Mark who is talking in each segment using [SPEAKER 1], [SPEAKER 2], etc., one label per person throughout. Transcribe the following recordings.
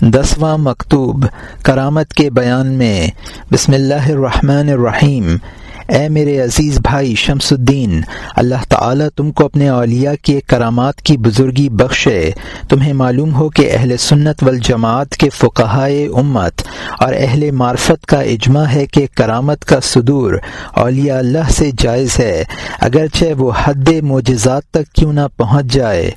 [SPEAKER 1] دسواں مکتوب کرامت کے بیان میں، بسم اللہ الرحمن الرحیم، اے میرے عزیز بھائی شمس الدین، اللہ تعالیٰ تم کو اپنے اولیاء کے کرامات کی بزرگی بخشے، تمہیں معلوم ہو کہ اہل سنت والجماعت کے فقہائے امت اور اہل معرفت کا اجماع ہے کہ کرامت کا صدور اولیاء اللہ سے جائز ہے، اگرچہ وہ حد معجزات تک کیوں نہ پہنچ جائے۔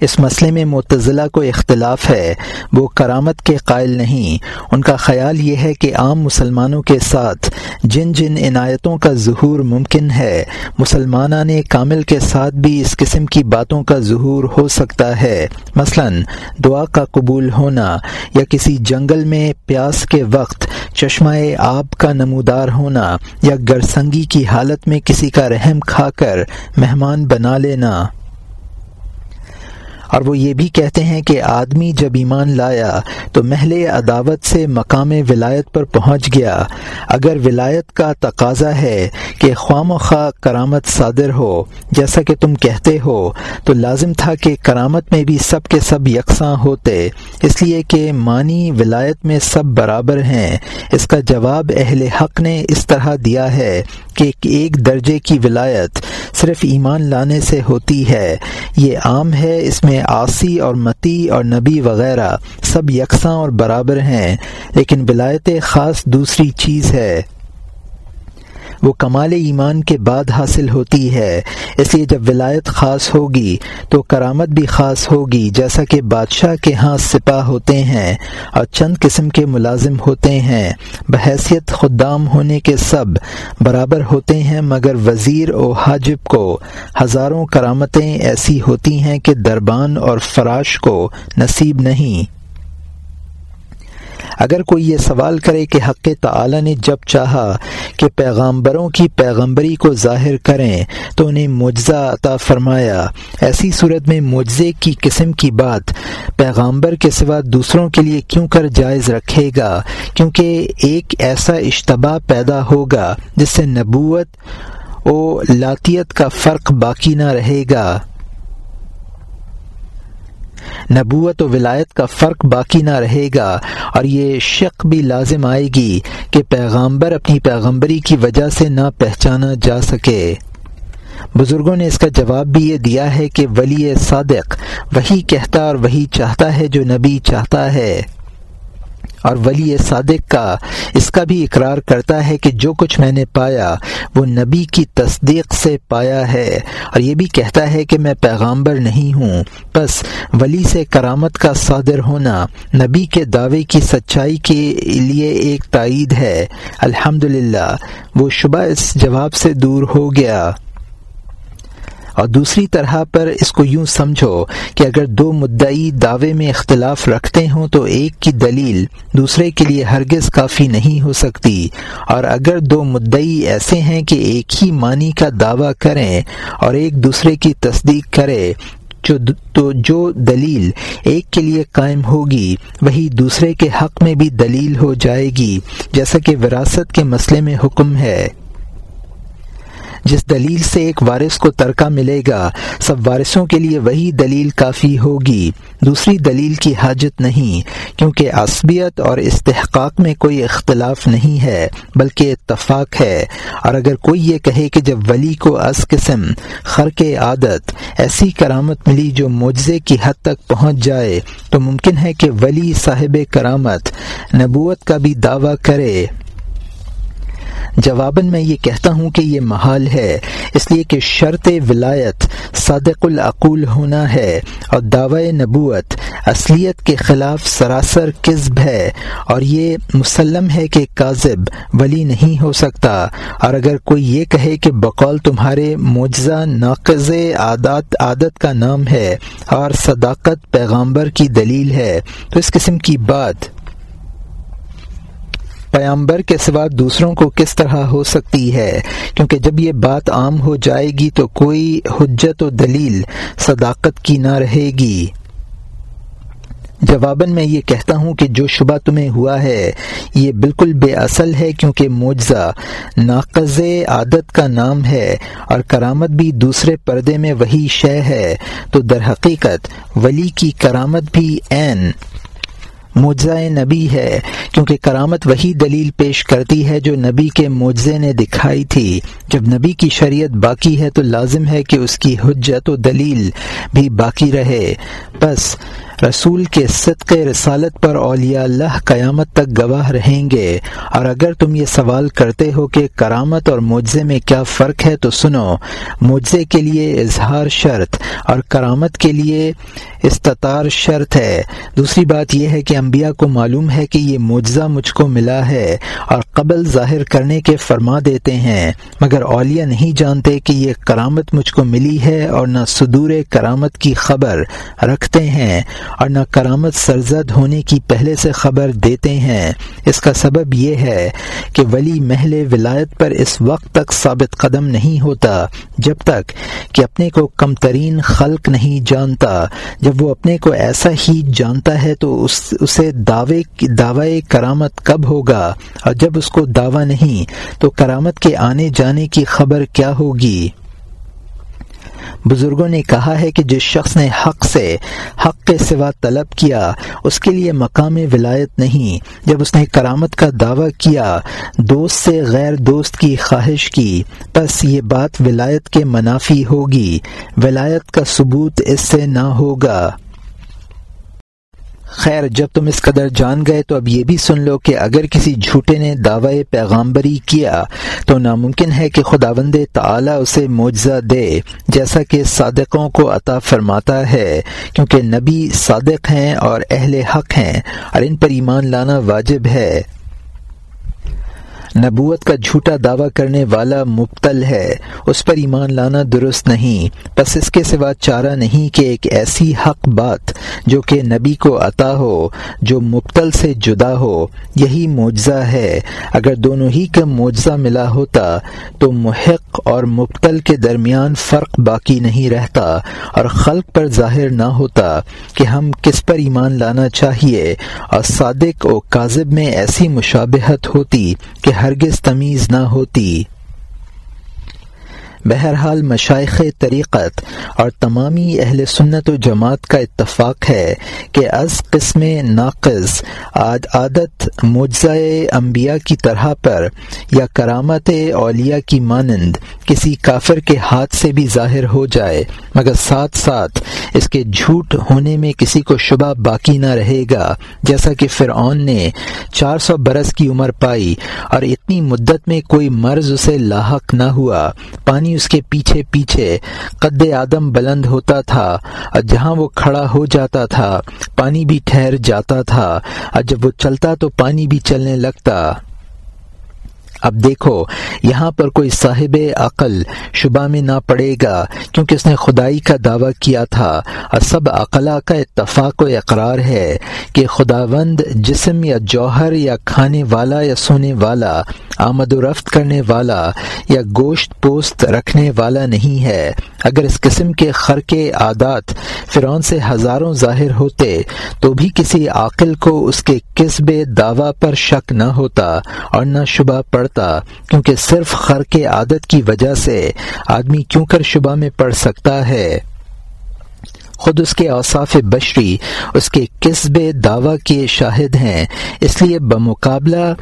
[SPEAKER 1] اس مسئلے میں متضلاع کو اختلاف ہے، وہ کرامت کے قائل نہیں۔ ان کا خیال یہ ہے کہ عام مسلمانوں کے ساتھ جن جن عنایتوں کا ظہور ممکن ہے مسلمانہ نے کامل کے ساتھ بھی اس قسم کی باتوں کا ظہور ہو سکتا ہے۔ مثلا، دعا کا قبول ہونا یا کسی جنگل میں پیاس کے وقت چشمہ آب کا نمودار ہونا یا گرسنگی کی حالت میں کسی کا رحم کھا کر مہمان بنا لینا۔ اور وہ یہ بھی کہتے ہیں کہ آدمی جب ایمان لایا تو محل عداوت سے مقام ولایت پر پہنچ گیا۔ اگر ولایت کا تقاضا ہے کہ خوام خواہ کرامت صادر ہو، جیسا کہ تم کہتے ہو، تو لازم تھا کہ کرامت میں بھی سب کے سب یکساں ہوتے۔ اس لیے کہ معنی ولایت میں سب برابر ہیں۔ اس کا جواب اہل حق نے اس طرح دیا ہے کہ ایک درجے کی ولایت صرف ایمان لانے سے ہوتی ہے۔ یہ عام ہے، اس میں آسی اور متی اور نبی وغیرہ سب یکساں اور برابر ہیں، لیکن ولایت خاص دوسری چیز ہے۔ وہ کمال ایمان کے بعد حاصل ہوتی ہے۔ اس لیے جب ولایت خاص ہوگی تو کرامت بھی خاص ہوگی، جیسا کہ بادشاہ کے ہاں سپاہ ہوتے ہیں اور چند قسم کے ملازم ہوتے ہیں۔ بحیثیت خدام ہونے کے سب برابر ہوتے ہیں، مگر وزیر و حاجب کو ہزاروں کرامتیں ایسی ہوتی ہیں کہ دربان اور فراش کو نصیب نہیں۔ اگر کوئی یہ سوال کرے کہ حق تعالی نے جب چاہا کہ پیغامبروں کی پیغمبری کو ظاہر کریں تو انہیں معجزہ عطا فرمایا۔ ایسی صورت میں معجزے کی قسم کی بات پیغامبر کے سوا دوسروں کے لیے کیوں کر جائز رکھے گا؟ کیونکہ ایک ایسا اشتباہ پیدا ہوگا جس سے نبوت و لاطیت کا فرق باقی نہ رہے گا۔ نبوت و ولایت کا فرق باقی نہ رہے گا اور یہ شک بھی لازم آئے گی کہ پیغامبر اپنی پیغمبری کی وجہ سے نہ پہچانا جا سکے۔ بزرگوں نے اس کا جواب بھی یہ دیا ہے کہ ولی صادق وہی کہتا اور وہی چاہتا ہے جو نبی چاہتا ہے۔ اور ولی صادق کا اس کا بھی اقرار کرتا ہے کہ جو کچھ میں نے پایا وہ نبی کی تصدیق سے پایا ہے۔ اور یہ بھی کہتا ہے کہ میں پیغامبر نہیں ہوں۔ بس ولی سے کرامت کا صادر ہونا نبی کے دعوے کی سچائی کے لیے ایک تائید ہے۔ الحمد وہ شبہ اس جواب سے دور ہو گیا۔ اور دوسری طرح پر اس کو یوں سمجھو کہ اگر دو مدعی دعوے میں اختلاف رکھتے ہوں تو ایک کی دلیل دوسرے کے لیے ہرگز کافی نہیں ہو سکتی۔ اور اگر دو مدعی ایسے ہیں کہ ایک ہی معنی کا دعویٰ کریں اور ایک دوسرے کی تصدیق کرے تو جو دلیل ایک کے لیے قائم ہوگی، وہی دوسرے کے حق میں بھی دلیل ہو جائے گی۔ جیسا کہ وراثت کے مسئلے میں حکم ہے۔ جس دلیل سے ایک وارث کو ترکہ ملے گا، سب وارثوں کے لیے وہی دلیل کافی ہوگی۔ دوسری دلیل کی حاجت نہیں، کیونکہ عصبیت اور استحقاق میں کوئی اختلاف نہیں ہے، بلکہ اتفاق ہے۔ اور اگر کوئی یہ کہے کہ جب ولی کو از قسم خرق عادت، ایسی کرامت ملی جو معجزے کی حد تک پہنچ جائے، تو ممکن ہے کہ ولی صاحب کرامت نبوت کا بھی دعویٰ کرے۔ جواباً میں یہ کہتا ہوں کہ یہ محال ہے، اس لیے کہ شرط ولایت صادق العقول ہونا ہے اور دعوی نبوت اصلیت کے خلاف سراسر قزب ہے اور یہ مسلم ہے کہ کاذب، ولی نہیں ہو سکتا۔ اور اگر کوئی یہ کہے کہ بقول تمہارے معجزہ، ناقض عادات، عادت کا نام ہے اور صداقت پیغامبر کی دلیل ہے، تو اس قسم کی بات پیامبر کے سوا دوسروں کو کس طرح ہو سکتی ہے؟ کیونکہ جب یہ بات عام ہو جائے گی تو کوئی حجت و دلیل صداقت کی نہ رہے گی۔ جواباً میں یہ کہتا ہوں کہ جو شبہ تمہیں ہوا ہے، یہ بالکل بے اصل ہے کیونکہ معجزہ ناقض عادت کا نام ہے اور کرامت بھی دوسرے پردے میں وہی شے ہے۔ تو در حقیقت ولی کی کرامت بھی عین۔ معجزہ نبی ہے، کیونکہ کرامت وہی دلیل پیش کرتی ہے جو نبی کے معجزے نے دکھائی تھی۔ جب نبی کی شریعت باقی ہے تو لازم ہے کہ اس کی حجت و دلیل بھی باقی رہے۔ بس رسول کے صدق رسالت پر اولیاء اللہ قیامت تک گواہ رہیں گے۔ اور اگر تم یہ سوال کرتے ہو کہ کرامت اور معجزے میں کیا فرق ہے تو سنو۔ معجزے کے لیے اظہار شرط اور کرامت کے لیے استطار شرط ہے۔ دوسری بات یہ ہے کہ انبیاء کو معلوم ہے کہ یہ معجزہ مجھ کو ملا ہے اور قبل ظاہر کرنے کے فرما دیتے ہیں۔ مگر اولیاء نہیں جانتے کہ یہ کرامت مجھ کو ملی ہے اور نہ صدور کرامت کی خبر رکھتے ہیں۔ اور نہ کرامت سرزد ہونے کی پہلے سے خبر دیتے ہیں۔ اس کا سبب یہ ہے کہ ولی محل ولایت پر اس وقت تک ثابت قدم نہیں ہوتا، جب تک کہ اپنے کو کم ترین خلق نہیں جانتا۔ جب وہ اپنے کو ایسا ہی جانتا ہے تو اس، اسے دعوے دعوی کرامت کب ہوگا؟ اور جب اس کو دعویٰ نہیں، تو کرامت کے آنے جانے کی خبر کیا ہوگی؟ بزرگوں نے کہا ہے کہ جس شخص نے حق سے، حق کے سوا طلب کیا، اس کے لیے مقام ولایت نہیں۔ جب اس نے کرامت کا دعویٰ کیا، دوست سے غیر دوست کی خواہش کی، بس یہ بات ولایت کے منافی ہوگی۔ ولایت کا ثبوت اس سے نہ ہوگا۔ خیر، جب تم اس قدر جان گئے تو اب یہ بھی سن لو کہ اگر کسی جھوٹے نے دعوی پیغامبری کیا تو ناممکن ہے کہ خدا تعالی تعلیٰ اسے معجزہ دے، جیسا کہ صادقوں کو عطا فرماتا ہے، کیونکہ نبی صادق ہیں اور اہل حق ہیں اور ان پر ایمان لانا واجب ہے۔ نبوت کا جھوٹا دعویٰ کرنے والا مبتل ہے، اس پر ایمان لانا درست نہیں۔ بس اس کے سوا چارہ نہیں کہ ایک ایسی حق بات جو کہ نبی کو عطا ہو، جو مبتل سے جدا ہو۔ یہی معجزہ ہے۔ اگر دونوں ہی کا معجزہ ملا ہوتا، تو محق اور مبتل کے درمیان فرق باقی نہیں رہتا اور خلق پر ظاہر نہ ہوتا کہ ہم کس پر ایمان لانا چاہیے۔ اور صادق و کاذب میں ایسی مشابہت ہوتی کہ ہرگز تمیز نہ ہوتی۔ بہرحال مشائق طریقت اور تمامی اہل سنت و جماعت کا اتفاق ہے کہ از قسم ناقص عادت معجزہ انبیاء کی طرح پر یا کرامت اولیاء کی مانند کسی کافر کے ہاتھ سے بھی ظاہر ہو جائے، مگر ساتھ ساتھ اس کے جھوٹ ہونے میں کسی کو شبہ باقی نہ رہے گا، جیسا کہ فرعون نے چار سو برس کی عمر پائی اور اتنی مدت میں کوئی مرض اسے لاحق نہ ہوا، پانی پانی اس کے پیچھے پیچھے قد آدم بلند ہوتا تھا، اور جہاں وہ کھڑا ہو جاتا تھا، پانی بھی ٹھہر جاتا تھا، اور جب وہ چلتا تو پانی بھی چلنے لگتا۔ اب دیکھو، یہاں پر کوئی صاحب عقل شبہ میں نہ پڑے گا، کیونکہ اس نے خدائی کا دعویٰ کیا تھا۔ اور سب عقلا کا اتفاق و اقرار ہے کہ خداوند جسم یا جوہر یا کھانے والا یا سونے والا، آمد و رفت کرنے والا یا گوشت پوست رکھنے والا نہیں ہے۔ اگر اس قسم کے خرقے، عادات فرعون سے ہزاروں ظاہر ہوتے، تو بھی کسی عاقل کو اس کے قصب دعویٰ پر شک نہ ہوتا اور نہ شبہ پڑتا۔ کیونکہ صرف خر کے عادت کی وجہ سے آدمی کیوں کر شبہ میں پڑ سکتا ہے۔ خود اس کے اوصاف بشری، اس کے قصب دعوی کے شاہد ہیں۔ اس لیے بمقابلہ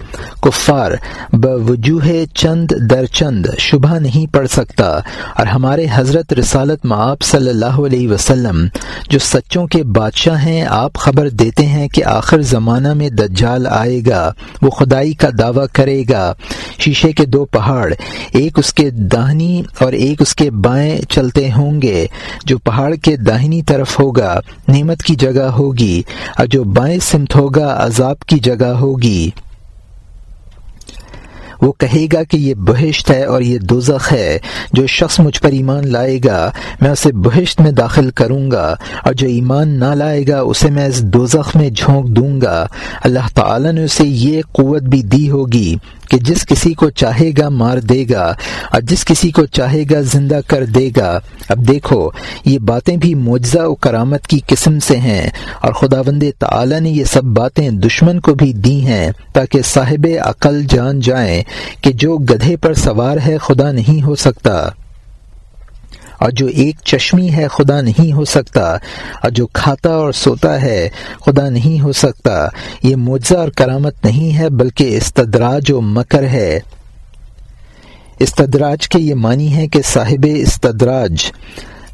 [SPEAKER 1] کفار، بوجوہ چند در چند شبہ نہیں پڑ سکتا۔ اور ہمارے حضرت رسالت معاب صلی اللہ علیہ وسلم، جو سچوں کے بادشاہ ہیں، آپ خبر دیتے ہیں کہ آخر زمانہ میں دجال آئے گا، وہ خدائی کا دعویٰ کرے گا۔ شیشے کے دو پہاڑ، ایک اس کے داہنی اور ایک اس کے بائیں چلتے ہوں گے۔ جو پہاڑ کے داہنی طرف ہوگا، نعمت کی جگہ ہوگی، اور جو بائیں سمت ہوگا، عذاب کی جگہ ہوگی۔ وہ کہے گا کہ یہ بہشت ہے اور یہ دوزخ ہے، جو شخص مجھ پر ایمان لائے گا، میں اسے بہشت میں داخل کروں گا، اور جو ایمان نہ لائے گا، اسے میں اس دوزخ میں جھونک دوں گا۔ اللہ تعالی نے اسے یہ قوت بھی دی ہوگی۔ کہ جس کسی کو چاہے گا مار دے گا اور جس کسی کو چاہے گا زندہ کر دے گا۔ اب دیکھو، یہ باتیں بھی معجزہ و کرامت کی قسم سے ہیں اور خدا وند تعالی نے یہ سب باتیں دشمن کو بھی دی ہیں تاکہ صاحب عقل جان جائیں کہ جو گدھے پر سوار ہے خدا نہیں ہو سکتا۔ اور جو ایک چشمی ہے، خدا نہیں ہو سکتا۔ اور جو کھاتا اور سوتا ہے، خدا نہیں ہو سکتا۔ یہ معجزہ اور کرامت نہیں ہے، بلکہ استدراج و مکر ہے۔ استدراج کے یہ معنی ہے کہ صاحب استدراج۔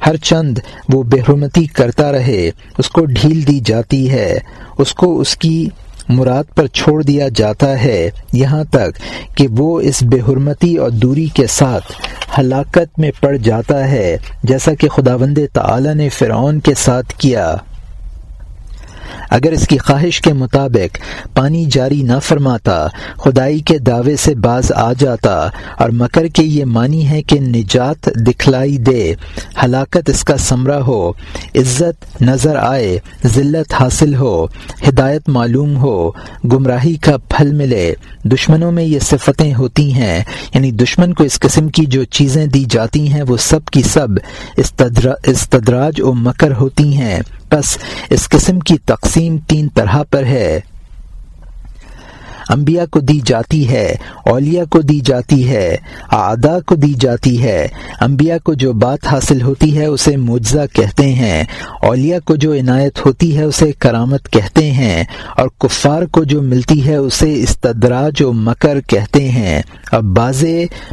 [SPEAKER 1] ہر چند وہ بے کرتا رہے، اس کو ڈھیل دی جاتی ہے، اس کو اس کی مراد پر چھوڑ دیا جاتا ہے یہاں تک کہ وہ اس بے حرمتی اور دوری کے ساتھ ہلاکت میں پڑ جاتا ہے، جیسا کہ خداوند تعالی نے فرعون کے ساتھ کیا۔ اگر اس کی خواہش کے مطابق پانی جاری نہ فرماتا، خدائی کے دعوے سے باز آ جاتا اور مکر کے یہ معنی ہے کہ نجات دکھلائی دے، ہلاکت اس کا سمرہ ہو، عزت نظر آئے، ذلت حاصل ہو، ہدایت معلوم ہو، گمراہی کا پھل ملے۔ دشمنوں میں یہ صفتیں ہوتی ہیں یعنی دشمن کو اس قسم کی جو چیزیں دی جاتی ہیں، وہ سب کی سب استدراج و مکر ہوتی ہیں۔ بس اس قسم کی تقسیم تین طرح پر ہے۔ انبیاء کو دی جاتی ہے، اولیاء کو دی جاتی ہے آدا کو دی جاتی ہے۔ انبیاء کو جو بات حاصل ہوتی ہے اسے معجزہ کہتے ہیں، اولیاء کو جو عنایت ہوتی ہے اسے کرامت کہتے ہیں، اور کفار کو جو ملتی ہے اسے استدراج و مکر کہتے ہیں۔ اب باز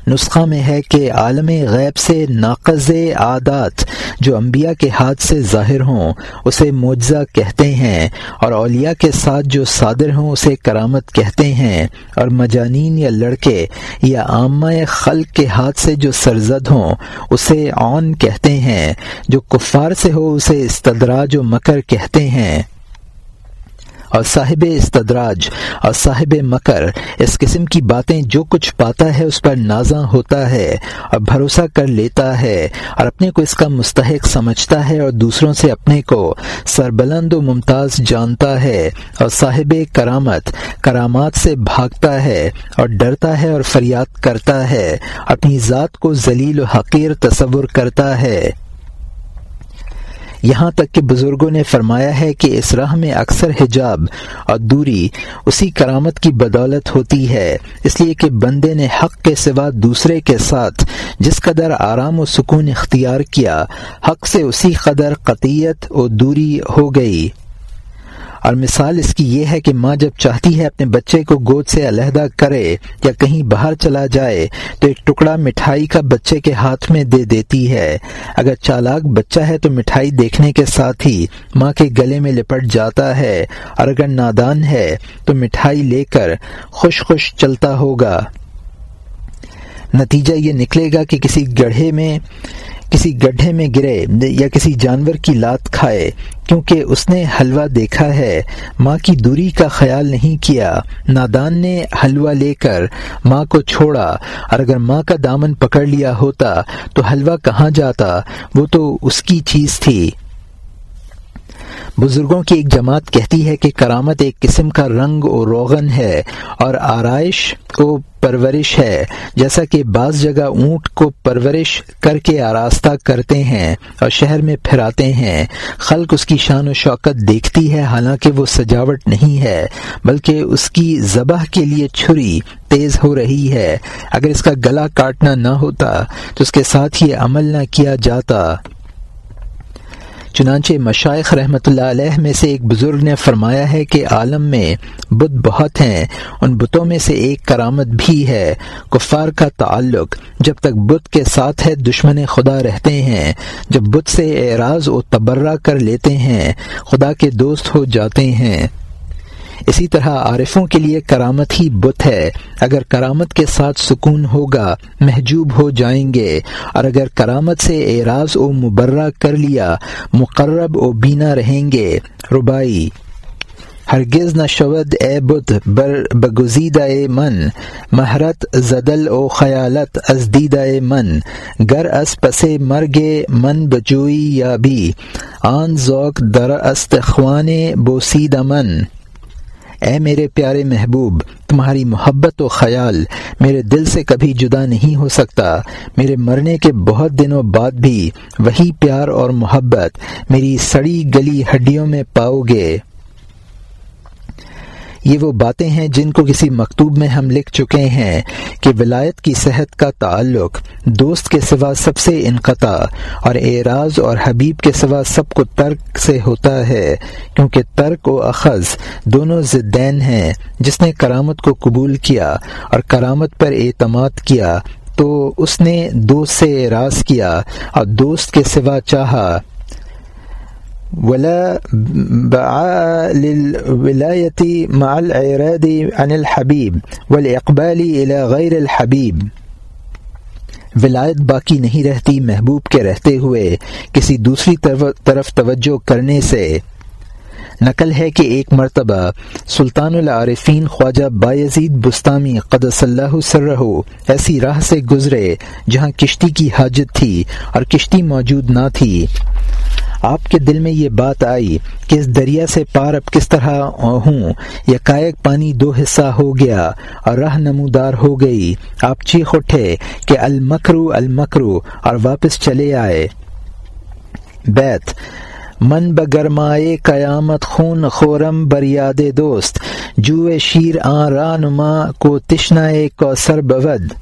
[SPEAKER 1] نسخہ میں ہے کہ عالم غیب سے ناقض عادات جو انبیاء کے ہاتھ سے ظاہر ہوں، اسے معجزہ کہتے ہیں، اور اولیاء کے ساتھ جو صادر ہوں، اسے کرامت کہتے ہیں اور مجانین یا لڑکے یا عامہ خلق کے ہاتھ سے جو سرزد ہوں، اسے اون کہتے ہیں، جو کفار سے ہو، اسے استدراج و مکر کہتے ہیں۔ اور صاحب استدراج اور صاحب مکر، اس قسم کی باتیں جو کچھ پاتا ہے اس پر نازاں ہوتا ہے اور بھروسہ کر لیتا ہے اور اپنے کو اس کا مستحق سمجھتا ہے اور دوسروں سے اپنے کو سربلند و ممتاز جانتا ہے اور صاحب کرامت، کرامات سے بھاگتا ہے اور ڈرتا ہے اور فریاد کرتا ہے، اپنی ذات کو ذلیل و حقیر تصور کرتا ہے۔ یہاں تک کہ بزرگوں نے فرمایا ہے کہ اس راہ میں اکثر حجاب اور دوری اسی کرامت کی بدولت ہوتی ہے۔ اس لیے کہ بندے نے حق کے سوا دوسرے کے ساتھ جس قدر آرام و سکون اختیار کیا، حق سے اسی قدر قطیت اور دوری ہو گئی۔ اور مثال اس کی یہ ہے کہ ماں جب چاہتی ہے اپنے بچے کو گود سے علیحدہ کرے یا کہیں باہر چلا جائے، تو ایک ٹکڑا مٹھائی کا بچے کے ہاتھ میں دے دیتی ہے۔ اگر چالاک بچہ ہے تو مٹھائی دیکھنے کے ساتھ ہی ماں کے گلے میں لپٹ جاتا ہے، اور اگر نادان ہے تو مٹھائی لے کر خوش خوش چلتا ہوگا۔ نتیجہ یہ نکلے گا کہ کسی گڑھے میں کسی گڈھے میں گرے یا کسی جانور کی لات کھائے، کیونکہ اس نے حلوہ دیکھا ہے۔ ماں کی دوری کا خیال نہیں کیا۔ نادان نے حلوہ لے کر ماں کو چھوڑا۔ اور اگر ماں کا دامن پکڑ لیا ہوتا تو حلوہ کہاں جاتا؟ وہ تو اس کی چیز تھی۔ بزرگوں کی ایک جماعت کہتی ہے کہ کرامت ایک قسم کا رنگ و روغن ہے اور آرائش کو پرورش ہے، جیسا کہ بعض جگہ اونٹ کو پرورش کر کے آراستہ کرتے ہیں اور شہر میں پھراتے ہیں۔ خلق اس کی شان و شوکت دیکھتی ہے، حالانکہ وہ سجاوٹ نہیں ہے، بلکہ اس کی ذبح کے لیے چھری تیز ہو رہی ہے۔ اگر اس کا گلا کاٹنا نہ ہوتا تو اس کے ساتھ یہ عمل نہ کیا جاتا۔ چنانچہ مشائق رحمۃ اللہ علیہ میں سے ایک بزرگ نے فرمایا ہے کہ عالم میں بت بہت ہیں، ان بتوں میں سے ایک کرامت بھی ہے، کفار کا تعلق۔ جب تک بت کے ساتھ ہے، دشمن خدا رہتے ہیں۔ جب بت سے اعراض و تبرہ کر لیتے ہیں، خدا کے دوست ہو جاتے ہیں۔ اسی طرح عارفوں کے لیے کرامت ہی بت ہے۔ اگر کرامت کے ساتھ سکون ہوگا، محجوب ہو جائیں گے۔ اور اگر کرامت سے اعراض و مبرہ کر لیا، مقرب و بینا رہیں گے۔ ربائی ہرگز نہ شود اے بت، بر بگزید اے من۔ مہرت زدل او خیالت ازدید اے من۔ گر اس پسے مرگے من بجوئی یا بھی آن ذوق در استخوان بوسید من۔ اے میرے پیارے محبوب، تمہاری محبت و خیال میرے دل سے کبھی جدا نہیں ہو سکتا۔ میرے مرنے کے بہت دنوں بعد بھی وہی پیار اور محبت میری سڑی گلی ہڈیوں میں پاؤ گے۔ یہ وہ باتیں ہیں جن کو کسی مکتوب میں ہم لکھ چکے ہیں کہ ولایت کی صحت کا تعلق دوست کے سوا سب سے انقطع اور اعراض اور حبیب کے سوا سب کو ترک سے ہوتا ہے، کیونکہ ترک و اخذ دونوں زدین ہیں۔ جس نے کرامت کو قبول کیا اور کرامت پر اعتماد کیا، تو اس نے دوست سے اعراض کیا اور دوست کے سوا چاہا۔ ولا للولاية مع العراض عن الحبيب والإقبال إلى غير الحبيب. ولایت باقی نہیں رہتی، محبوب کے رہتے ہوئے کسی دوسری طرف توجہ کرنے سے۔ نقل ہے کہ ایک مرتبہ سلطان العارفین خواجہ بایزید بستانی قدس اللہ سرہ ایسی راہ سے گزرے جہاں کشتی کی حاجت تھی اور کشتی موجود نہ تھی۔ آپ کے دل میں یہ بات آئی کہ اس دریا سے پار اب کس طرح ہوں؟ یا کائک پانی دو حصہ ہو گیا اور راہ نمودار ہو گئی۔ آپ چیخ اٹھے کہ المکرو المکرو، اور واپس چلے آئے۔ بیت، من بگرمائے قیامت خون خورم بریاد دوست۔ جو شیر آ رانما کو تشنا کو سر بود۔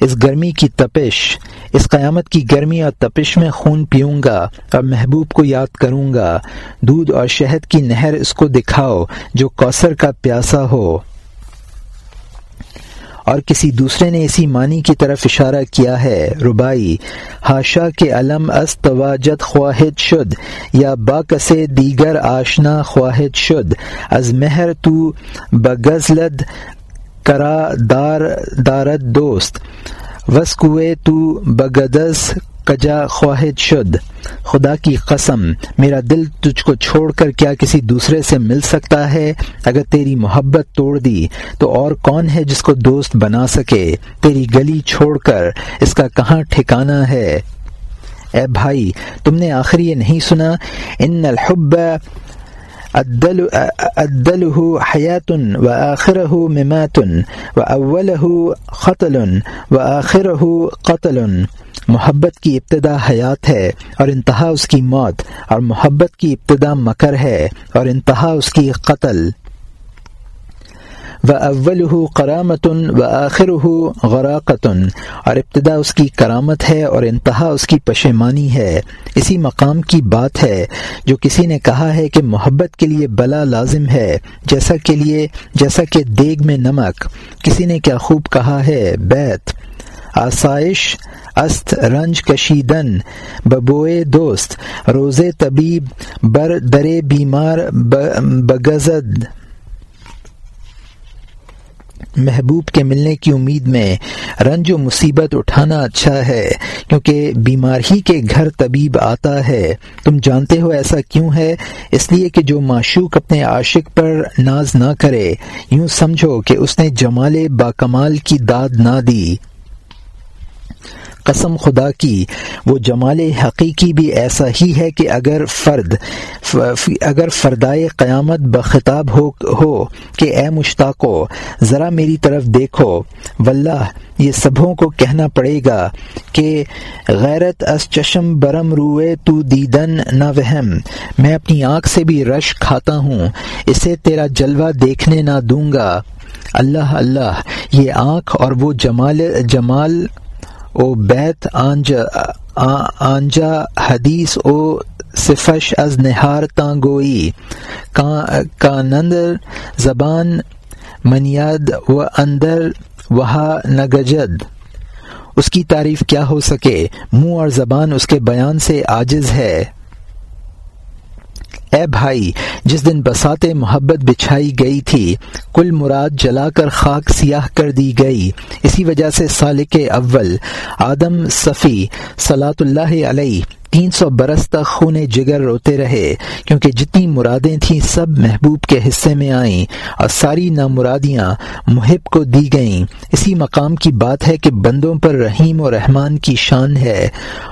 [SPEAKER 1] اس گرمی کی تپش، اس قیامت کی گرمی اور تپش میں خون پیوں گا اور محبوب کو یاد کروں گا۔ دودھ اور شہد کی نہر اس کو دکھاؤ جو کوثر کا پیاسا ہو۔ اور کسی دوسرے نے اسی معنی کی طرف اشارہ کیا ہے ربائی ہاشا کے علم از تواجد خواہد شد، یا باکسے دیگر آشنا خواہد شد۔ از مہر تو بغزلد کرا دار دارت دوست. وسکوے تو بگدس کجا خواہد شد. خدا کی قسم، میرا دل تجھ کو چھوڑ کر کیا کسی دوسرے سے مل سکتا ہے؟ اگر تیری محبت توڑ دی، تو اور کون ہے جس کو دوست بنا سکے؟ تیری گلی چھوڑ کر، اس کا کہاں ٹھکانہ ہے؟ اے بھائی، تم نے آخر یہ نہیں سنا؟ ان الحب ادله حیات و آخره ممات و اوله قتل و آخره قتل. محبت کی ابتدا حیات ہے اور انتہا اس کی موت، اور محبت کی ابتدا مکر ہے اور انتہا اس کی قتل. و اول کرامتن و آخر غراقتن اور ابتدا اس کی کرامت ہے اور انتہا اس کی پشیمانی ہے۔ اسی مقام کی بات ہے جو کسی نے کہا ہے کہ محبت کے لیے بلا لازم ہے، جیسا کے لیے، جیسا کہ دیگ میں نمک۔ کسی نے کیا خوب کہا ہے؟ بیت۔ آسائش، است، رنج کشیدن، ببوئے دوست۔ روزے طبیب، بر درے بیمار بگزد۔ محبوب کے ملنے کی امید میں رنج و مصیبت اٹھانا اچھا ہے، کیونکہ بیمار ہی کے گھر طبیب آتا ہے۔ تم جانتے ہو ایسا کیوں ہے؟ اس لیے کہ جو معشوق اپنے عاشق پر ناز نہ کرے، یوں سمجھو کہ اس نے جمال باکمال کی داد نہ دی۔ قسم خدا کی، وہ جمال حقیقی بھی ایسا ہی ہے کہ اگر فرد اگر فردائے قیامت بخطاب ہو ہو کہ اے مشتاقو، ذرا میری طرف دیکھو، واللہ، یہ سبھوں کو کہنا پڑے گا کہ غیرت اس چشم برم روئے تو دیدن نہ وہم۔ میں اپنی آنکھ سے بھی رش کھاتا ہوں، اسے تیرا جلوہ دیکھنے نہ دوں گا۔ اللہ اللہ، یہ آنکھ اور وہ جمال جمال او بیت، آنجا آنجا، حدیث او صفش از نہار تانگوئی کانند زبان منیاد و اندر وہا نگجد اس کی تعریف کیا ہو سکے؟ منہ اور زبان اس کے بیان سے عاجز ہے۔ اے بھائی، جس دن بسات محبت بچھائی گئی تھی، کل مراد جلا کر خاک سیاہ کر دی گئی۔ اسی وجہ سے سالک اول آدم صفی صلاۃ اللہ علیہ تین سو برس تک خون جگر روتے رہے، کیونکہ جتنی مرادیں تھیں سب محبوب کے حصے میں آئیں اور ساری نامرادیاں محب کو دی گئیں۔ اسی مقام کی بات ہے کہ بندوں پر رحیم و رحمان کی شان ہے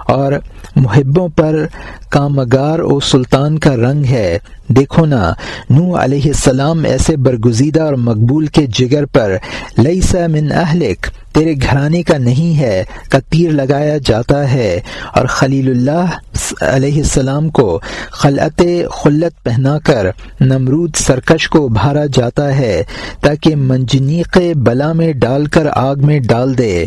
[SPEAKER 1] اور محبوں پر کامگار و سلطان کا رنگ ہے۔ دیکھو نا نو علیہ السلام ایسے برگزیدہ اور مقبول کے جگر پر لئی من اہلک۔ تیرے گھرانے کا نہیں ہے، کا تیر لگایا جاتا ہے۔ اور خلیل اللہ علیہ السلام کو خلعت خلت پہنا کر نمرود سرکش کو ابھارا جاتا ہے، تاکہ منجنیق بلا میں ڈال کر آگ میں ڈال دے۔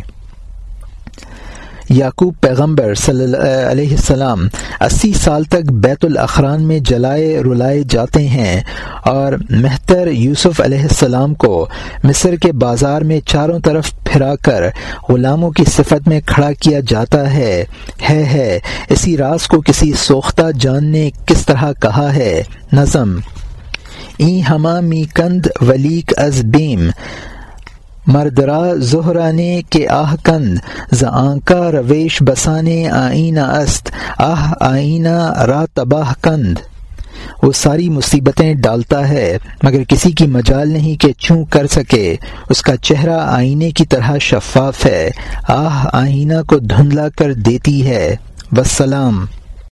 [SPEAKER 1] یعقوب پیغمبر صلی اللہ علیہ السلام اسی سال تک بیت الاخران میں جلائے رلائے جاتے ہیں اور مہتر یوسف علیہ السلام کو مصر کے بازار میں چاروں طرف پھرا کر غلاموں کی صفت میں کھڑا کیا جاتا ہے۔ ہے ہے، اسی راز کو کسی سوختہ جان نے کس طرح کہا ہے؟ نظم۔ ای ہما می کند ولیک از بیم۔ مردرا زہرانے کے آہ کند ز رویش بسانے آئینہ است، آہ آئینہ را تباہ کند۔ وہ ساری مصیبتیں ڈالتا ہے، مگر کسی کی مجال نہیں کہ چوں کر سکے۔ اس کا چہرہ آئینے کی طرح شفاف ہے، آہ آئینہ کو دھندلا کر دیتی ہے۔ وسلام۔